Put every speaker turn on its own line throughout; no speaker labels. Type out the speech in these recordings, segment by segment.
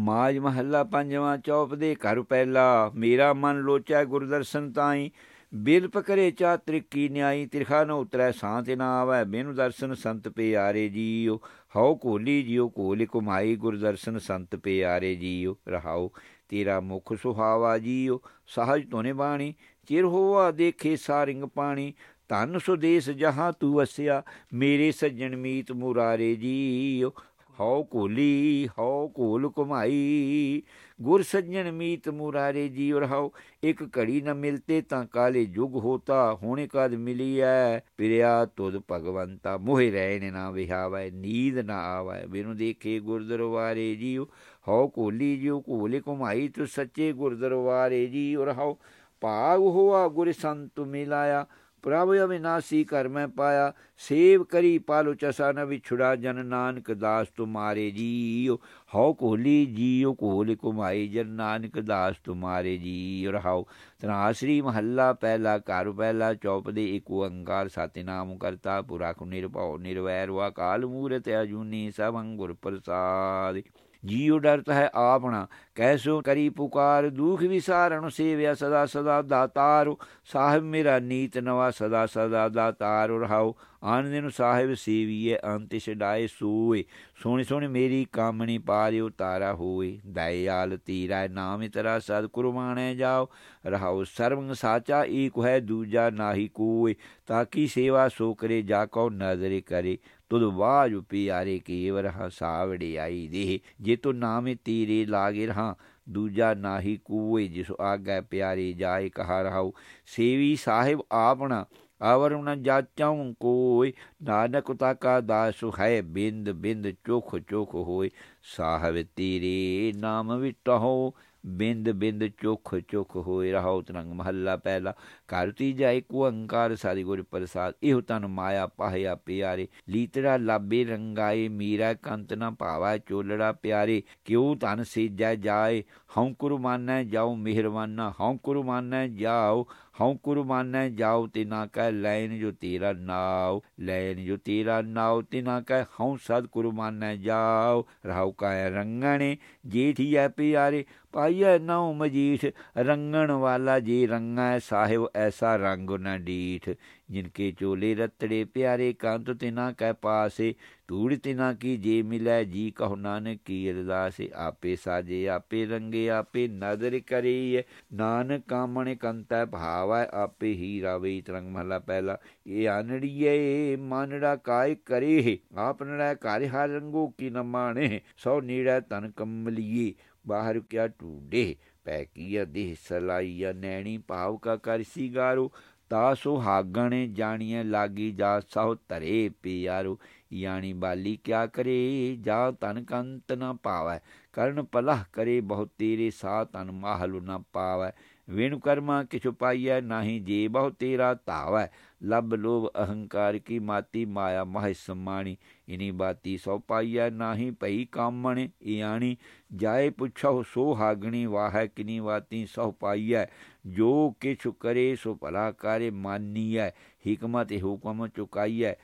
ਮਾਜ ਮਹੱਲਾ ਪੰਜਵਾਂ ਚੌਪ ਦੇ ਘਰ ਪਹਿਲਾ। ਮੇਰਾ ਮਨ ਲੋਚੈ ਗੁਰਦਰਸ਼ਨ ਤਾਈ। ਬਿਲ ਪਕਰੇ ਚਾ ਤ੍ਰਿਕੀ ਨਿਆਈ। ਤਿਰਖਾ ਨ ਉਤਰੈ ਸਾਂਤ ਨਾ ਆਵੈ। ਬਿਨ ਦਰਸ਼ਨ ਸੰਤ ਪਿਆਰੇ ਜੀਓ। ਹਉ ਕੋਲੀ ਜਿਉ ਕੋਲ ਕੁਮਾਈ ਗੁਰਦਰਸ਼ਨ ਸੰਤ ਪਿਆਰੇ ਜੀਓ। ਰਹਾਉ ਤੇਰਾ ਮੁਖ ਸੁਹਾਵਾ ਜੀਓ। ਸਹਜ ਤੋਨੇ ਬਾਣੀ, ਚਿਰ ਹੋਵਾ ਦੇਖੇ ਸਾਰਿੰਗ ਪਾਣੀ। ਧਨ ਸੁਦੇਸ ਜਹਾਂ ਤੂੰ ਵਸਿਆ। ਮੇਰੇ ਸੱਜਣ ਮੀਤ ਮੁਰਾਰੇ ਜੀਓ। ਹਉ ਕੋਲੀ ਹਉ ਕੋਲ ਕੁਮਾਈ ਗੁਰ ਸੱਜਣ ਮੀਤ ਮੁਰਾਰੇ ਜੀ ਰਹਾਉ। ਇੱਕ ਘੜੀ ਨਾ ਮਿਲਤੇ ਤਾਂ ਕਾਲੇ ਜੁਗ ਹੋਤਾ। ਹੋਣੇ ਕਦ ਮਿਲੀਐ? ਪਿਰਿਆ ਤੁਧ ਭਗਵੰਤਾ, ਮੋਹਿ ਰਹਿਣ ਨਾ ਵਿਹਾਵੈ, ਨੀਂਦ ਨਾ ਆਵੈ। ਬਿਨੁ ਦੇਖੇ ਗੁਰ ਦਰਬਾਰੇ ਜੀਉ। ਹਉ ਕੋਲੀ ਜਿਉ ਕੋਲੇ ਕੁਮਾਈ ਤੂੰ ਸੱਚੇ ਗੁਰ ਦਰਬਾਰੇ ਜੀ ਰਹਾਉ। ਭਾਗ ਹੋਆ ਗੁਰ ਸੰਤ ਮਿਲਾਇਆ। ਪ੍ਰਭ ਅਵਿਨਾਸੀ ਕਰ ਮੈਂ ਪਾਇਆ, ਸੇਵ ਕਰੀ ਪਾਲੋ ਚਸਾ ਨ ਵਿਛੁੜਾ, ਜਨ ਨਾਨਕ ਦਾਸ ਤੁਮਾਰੇ ਜੀਓ। ਹਉ ਕੋਲੀ ਜੀਓ ਕੋਲ ਕੁਮਾਈ ਜਨ ਨਾਨਕ ਦਾਸ ਤੁਮਾਰੇ ਜੀ ਰਹਾਉ ਤਨਾਸਰੀ ਮਹੱਲਾ, ਪਹਿਲਾ ਘਰ ਪਹਿਲਾ ਚੌਪ ਦੇ ਇੱਕ ਓੰਕਾਰ ਸਤਿਨਾਮ ਕਰਤਾ ਪੁਰਖ ਨਿਰਭਉ ਨਿਰਵੈਰ ਵਾ ਕਾਲ ਮੂਰਤ ਅਜੂਨੀ ਸਭ ਅੰਗੁਰ ਪ੍ਰਸਾਦਿ ਜੀਉ ਡਰਤ ਹੈ ਆਪਣਾ ਕੈਸੋ ਕਰੀ ਪੁਕਾਰ, ਦੁਖ ਵਿਸਾਰਣ ਸੇਵਿਆ ਸਦਾ ਸਦਾ ਦਾਤਾਰ, ਸਾਹਿਬ ਮੇਰਾ ਨੀਤ ਨਵਾ ਸਦਾ ਸਦਾ ਦਾਤਾਰ ਰਹਾਉ, ਆਨੰਦ ਨੂੰ ਸਾਹਿਬ ਸੇਵੀਏ ਅੰਤ ਛਡਾਏ ਸੋਏ, ਸੋਹਣੀ ਸੋਹਣੀ ਮੇਰੀ ਕਾਮਣੀ ਪਾਰਿਓ, ਤਾਰਾ ਹੋਏ, ਦਇਆਲ ਤੀਰਾ ਨਾਮ ਤੇਰਾ ਸਦ ਕੁਰਬਾਨੇ ਜਾਓ, ਰਹਾਉ ਸਰਵ ਸਾਚਾ ਈਕ ਹੈ ਦੂਜਾ ਨਾਹੀ ਕੋਏ ਤਾਕੀ ਸੇਵਾ ਸੋ ਕਰੇ, ਜਾ ਕੋ ਨਜ਼ਰ ਕਰੇ ਤੁਧ ਵਾਜੁ ਪਿਆਰੇ ਕੇਵਰ ਹਸਾ ਵੜਿਆਈ ਦੇ। ਜੇ ਤੋ ਨਾਮੇ ਤੀਰੇ ਲਾਗੇ ਰਹਾ, ਦੂਜਾ ਨਾਹੀ ਕੂਏ, ਜਿਸ ਆਗੇ ਪਿਆਰੇ ਜਾਏ ਕਹਾ ਰਹਾਉ ਸੇਵੀ ਸਾਹਿਬ ਆਪਣਾ ਆਵਰ ਨ ਜਾਚਾਉ ਕੋਈ ਨਾਨਕ ਤਾਕਾ ਦਾਸ ਹੈ ਬਿੰਦ ਬਿੰਦ ਚੋਖ ਚੋਖ ਹੋਏ ਸਾਹਿਬ ਤੇਰੇ ਨਾਮ ਵਿਟਹੁ ਬਿੰਦ ਬਿੰਦ ਚੁਖ ਚੁਖ ਹੋਏ ਰਹਾਉ ਤਰੰਗ ਮਹੱਲਾ ਪਹਿਲਾ। ਘਰ ਤੀਜਾ ਇੱਕ ਓੰਕਾਰ ਸਾਰੀ ਗੁਰ ਪ੍ਰਸਾਦ, ਇਹੋ ਤਨ ਮਾਇਆ ਪਾਹਿਆ ਪਿਆਰੇ। ਲੀਤੜਾ ਲਾਬੇ ਰੰਗਾਏ, ਮੀਰਾ ਕੰਤ ਨਾ ਭਾਵਾ ਚੋਲੜਾ ਪਿਆਰੇ। ਕਿਉ ਤਨ ਸੇਜੈ ਜਾਏ, ਹਉ ਕੁਰ ਮਾਨੈ ਜਾਉ ਮਿਹਰਵਾਨਾ ਹਉ ਕੁਰ ਜਾਉ ਹਉ ਕੁਰ ਮਾਨੈ ਜਾਉ ਤਿਨਾ ਕੈ ਲੈਨ ਜੋ ਤੇਰਾ ਨਾਉ, ਲੈਨ ਜੋ ਤੇਰਾ ਨਾਉ, ਤਿਨਾ ਕੈ ਹਉ ਸਦ ਕੁਰ ਮਾਨੈ ਜਾਉ। ਰਹਾਉ ਕੈ ਰੰਗਣੇ ਜੇਠੀਐ ਪਿਆਰੇ, ਪਾਈਐ ਨਉ ਮਜੀਠ ਰੰਗਣ ਵਾਲਾ ਜੀ ਰੰਗਾ, ਸਾਹਿਬ ਐਸਾ ਰੰਗ ਨ ਡੀਠ। ਜਿਨਕੇ ਚੋਲੇ ਰਤੜੇ ਪਿਆਰੇ ਕੰਤ ਤਿਨਾ ਕੈ ਪਾਸੇ, ਧੂੜ ਤਿਨਾ ਕੀ ਜੇ ਮਿਲੈ, ਜੀ ਕਹੁ ਨਾਨਕ ਕੀ ਅਰਦਾਸੇ, ਆਪੇ ਸਾਜੇ, ਆਪੇ ਰੰਗੇ, ਆਪੇ ਨਦਰ ਕਰੀਏ ਨਾਨਕ ਕਾਮਣੇ ਕੰਤੈ ਭਾਵੈ, ਆਪੇ ਹੀ ਰਾਵੇ ਤਰੰਗ ਮਹਲਾ ਪਹਿਲਾ। ਇਹ ਆਨੜੀਏ ਮਾਨੜਾ ਕਾਇ ਕਰੇ ਆਪ ਨੜੈ ਘਰ ਹਰ ਰੰਗੋ ਕੀ ਨ ਮਾਣੇ ਸੋ ਨੀੜਾ ਤਨ ਕਮਲੀਏ, ਬਾਹਰ ਕਿਆ ਟੂਡੇ ਪੈ ਕੀਆ ਦੇਹ ਸਲਾਈਆ, ਨੈਣੀ ਭਾਵ ਕਾ ਕਰ ਸੀਗਾਰੋ। ਤਾ ਸੁਹਾਗਣੇ ਜਾਣੀਏ ਲਾਗੀ ਜਾ ਸਹੁ ਧਰੇ ਪਿਆਰੋ, ਯਾਨੀ ਬਾਲੀ ਕਿਆ ਕਰੇ ਜਾ ਤਨ ਕੰਤ ਨ ਪਾਵੈ, ਕਰਨ ਪਲਹ ਕਰੇ ਬਹੁ ਤੇਰੇ ਸਾ ਤਨ ਮਾਹਲੁ ਨ ਪਾਵੈ। ਵਿਣ ਕਰਮਾ ਕਿਛੁ ਪਾਈਐ ਨਾਹੀ ਜੇ ਬਹੁ ਤੇਰਾ ਧਾਵੈ ਲਬ ਲੋਭ ਅਹੰਕਾਰ ਕੀ ਮਾਤੀ ਮਾਇਆ ਮਹਿ ਸਮਾਣੀ ਇਨੀ ਬਾਤੀ ਸੋ ਪਾਈਐ ਨਾਹੀ ਭਈ ਕਾਮਣ ਇਆਣੀ ਜਾਏ ਪੁੱਛੋ ਸੋ ਹਾਗਣੀ ਵਾਹੈ ਕਿਨੀ ਵਾਤੀ ਸੋ ਪਾਈਐ ਜੋ ਕਿਛੁ ਕਰੇ ਸੋ ਭਲਾ ਕਰੇ ਮਾਨੀਐ ਹਕਮਤ ਹੁਕਮ ਚੁਕਾਈਐ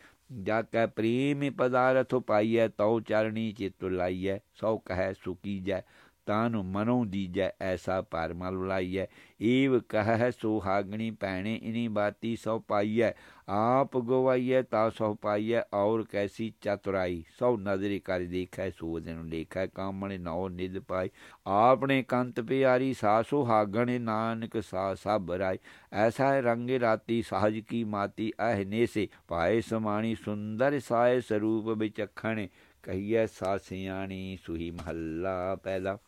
ਜਾ ਕੈ ਪ੍ਰੇਮ ਪਦਾਰਥ ਪਾਈਐ ਤਉ ਚਰਣੀ ਚਿਤ ਲਾਈਐ ਸੋ ਕਹੈ ਸੁਕੀ ਜੈ ਤਾਨੁ ਮਨੋਂ ਦੀਜੈ ਐਸਾ ਪਰਮਲ ਲਾਈਐ ਏਵ ਕਹੈ ਸੁਹਾਗਣੀ ਭੈਣੇ, ਇਨੀ ਬਾਤੀ ਸੋ ਪਾਈਐ। ਆਪ ਗਵਾਈਐ ਤਾ ਸੋ ਪਾਈਐ, ਔਰ ਕੈਸੀ ਚਤੁਰਾਈ। ਸੋ ਨਜ਼ਰੀ ਕਰ ਦੇਖੈ ਸੋ ਦਿਨ ਲੇਖੈ ਕਾਮਣੇ ਨੌ ਨਿਦ ਪਾਈ। ਆਪਨੇ ਕੰਤ ਪਿਆਰੀ ਸਾਸੋ ਹਾਗਣੇ, ਨਾਨਕ ਸਾ ਸਭ ਰਾਈ। ਐਸਾ ਰੰਗੇ ਰਾਤੀ ਸਹਜ ਕੀ ਮਾਤੀ ਅਹਨੇ ਸੇ ਪਾਏ ਸਮਾਣੀ ਸੁੰਦਰ ਸਾਏ ਸਰੂਪ ਵਿਚਖਣੇ, ਕਹੀਐ ਸਾ ਸਿਆਣੀ ਸੁਹੀ ਮਹੱਲਾ ਪਹਿਲਾ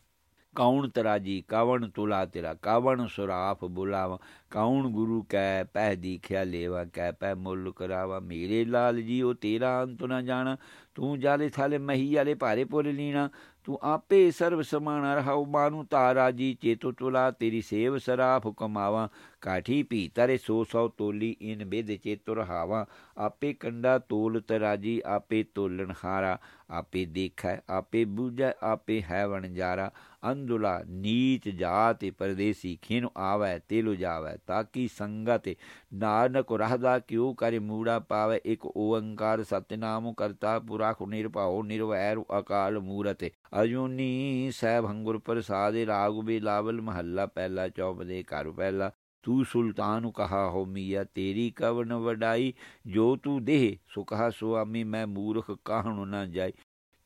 ਕੌਣ ਤਰਾਜੀ ਕਾਵਣ ਤੁਲਾ ਤੇਰਾ, ਕਾਵਣ ਸੁਰਾਫ ਬੁਲਾਵਾ? ਕੌਣ ਗੁਰੂ ਕੈ ਪਹਿ ਦੀਖਿਆ ਲੇਵਾ ਕੈ ਪਹਿ ਮੁੱਲ ਕਰਾਵਾ? ਮੇਰੇ ਲਾਲ ਜੀ, ਉਹ ਤੇਰਾ ਅੰਤ ਨਾ ਜਾਣਾ। ਤੂੰ ਜਾਲੇ ਥਾਲੇ ਮਹੀ ਵਾਲੇ ਭਾਰੇ ਪੋਲੇ ਲੀਣਾ। ਤੂੰ ਆਪੇ ਸਰਬ ਸਮਾਨ ਰਹਾਉ, ਮਾਨੂ ਤਾਰਾ ਜੀ, ਚੇਤੋ ਤੁਲਾ ਤੇਰੀ ਸੇਵ ਸਰਾਫ ਕਮਾਵਾ। ਕਾਠੀ ਤਰੇ ਸੋ ਸੌ ਤੋਲੀ ਇਨ ਬੇਦ ਚੇਤੋ ਰਹਾਵਾ ਆਪੇ ਕੰਡਾ ਤੋਲ ਤਰਾਜੀ, ਆਪੇ ਤੋਲਣ ਹਾਰਾ। ਆਪੇ ਦੇਖੈ, ਆਪੇ ਬੂਝੈ, ਆਪੇ ਹੈ ਵਣਜਾਰਾ ਅੰਦੁਲਾ ਨੀਚ ਜਾਤ ਪਰਦੇਸੀ ਖਿਨ ਆਵੈ, ਤੇਲੁ ਜਾਵੈ, ਤਾਕੀ ਸੰਗਤ ਨਾਨਕ ਰਹਦਾ ਕਿਉ ਕਰੇ ਮੂੜਾ ਪਾਵੇ, ਇੱਕ ਓੰਕਾਰ ਸਤਿਨਾਮ ਕਰਤਾ ਪੁਰਖ ਨਿਰਭਉ, ਨਿਰਵੈਰ ਅਕਾਲ ਮੂਰਤ ਅਜੂਨੀ ਸਹਿਬ ਹੰਗੁਰ ਪ੍ਰਸਾਦੇ ਰਾਗ ਬਿਲਾਵਲ ਮਹੱਲਾ, ਪਹਿਲਾ ਚੌਪ ਦੇ ਘਰ ਪਹਿਲਾ। ਤੂੰ ਸੁਲਤਾਨ ਕਹਾ ਹੋ ਮੀਆ ਤੇਰੀ ਕਵਨ ਵਡਾਈ ਜੋ ਤੂੰ ਦੇਹ ਸੋ ਕਹਾ ਸੁਆਮੀ ਮੈਂ ਮੂਰਖ ਕਾਹਣ ਨਾ ਜਾਈ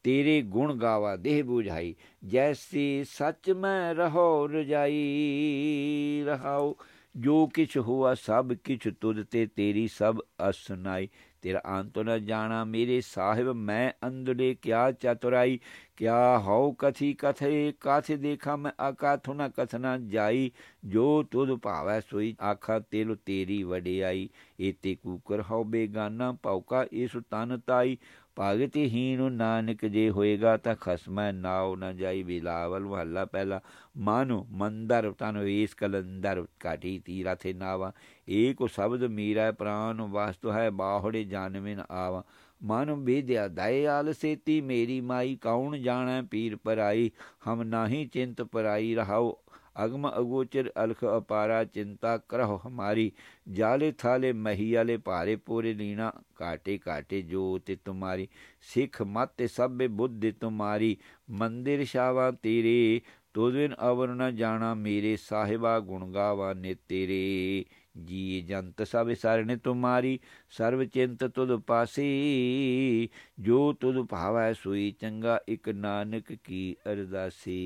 ਤੇਰੇ ਗੁਣ ਗਾਵਾ ਦੇਹ ਬੁਝਾਈ ਜੈਸੀ ਸੱਚ ਮੈਂ ਰਹੋ ਰਜਾਈ ਰਹਾਉ ਜੋ ਕਿਛ ਹੋਆ, ਸਭ ਕਿਛ ਤੁਧ ਤੇ ਤੇਰੀ ਸਭ ਅਸਨਾਈ ਤੇਰਾ ਅੰਤ ਨ ਜਾਣਾ, ਮੇਰੇ ਸਾਹਿਬ ਮੈਂ ਅੰਦਰੇ ਕਿਆ ਚਤੁਰਾਈ? ਕਿਆ ਹਉ ਕਥੀ ਕਥੇ, ਕਾਥੇ ਦੇਖਾ ਮੈਂ ਆਕਾਥੁ ਨ ਕਥਨਾ ਜਾਈ। ਜੋ ਤੁਧ ਭਾਵੈ ਸੋਈ, ਆਖਾ ਤੇਲੋ ਤੇਰੀ ਵਡਿਆਈ। ਏਤੇ ਕੂਕਰ ਹਉ ਬੇਗਾਨਾ ਪੌਕਾ ਇਸ ਤਨ ਤਾਈ। ਭਗਤ ਹੀਨ ਨਾਨਕ ਜੇ ਹੋਏਗਾ ਤਾਂ ਖਸਮੈ ਨਾਉ ਨ ਜਾਈ ਬਿਲਾਵਲ ਮਹੱਲਾ ਪਹਿਲਾ। ਮਾਨੋ ਮੰਦਰ ਤਨ ਵੇਸ ਕਲੰਦਰ ਕਾਟੀ ਤੀਰਾ ਥੇ ਨਾਵਾ। ਏਕ ਸ਼ਬਦ ਮੀਰਾ ਪ੍ਰਾਨ ਵਾਸਤੁ ਹੈ, ਬਾਹੜੇ ਜਾਣਵੇਂ ਆਵਾ। ਮਨ ਬੇਦਿਆ ਦਇਆਲ ਸੇਤੀ ਮੇਰੀ ਮਾਈ, ਕੌਣ ਜਾਣੈ ਪੀਰ ਪਰਾਈ? ਹਮ ਨਾਹੀ ਚਿੰਤ ਪਰਾਈ ਰਹਾਉ। ਅਗਮ ਅਗੋਚਰ ਅਲਖ ਅਪਾਰਾ ਚਿੰਤਾ ਕਰਹੁ ਹਮਾਰੀ, ਜਾਲੇ ਥਾਲੇ ਮਹੀਆਲੇ ਭਾਰੇ ਪੂਰੇ ਲੀਣਾ ਕਾਟੇ ਕਾਟੇ ਜੋ ਤੇ ਤੁਮਾਰੀ, ਸਿੱਖ ਮਤ ਸਭੇ ਬੁੱਧ ਤੁਮਾਰੀ, ਮੰਦਿਰ ਸ਼ਾਵਾ ਤੇਰੇ ਤੋਦਿਨ ਅਵਰ ਨ ਜਾਣਾ ਮੇਰੇ, ਸਾਹਿਬਾ ਗੁਣ ਗਾਵਾ ਨੇ ਤੇਰੇ ਜੀ ਜੰਤ ਸਭ ਸਰਣ ਤੁਮਾਰੀ ਸਰਵ ਚਿੰਤ ਤੁਧ ਪਾਸੀ, ਜੋ ਤੁਧ ਭਾਵੈ ਸੋਈ ਚੰਗਾ ਇਕ ਨਾਨਕ ਕੀ ਅਰਦਾਸੀ।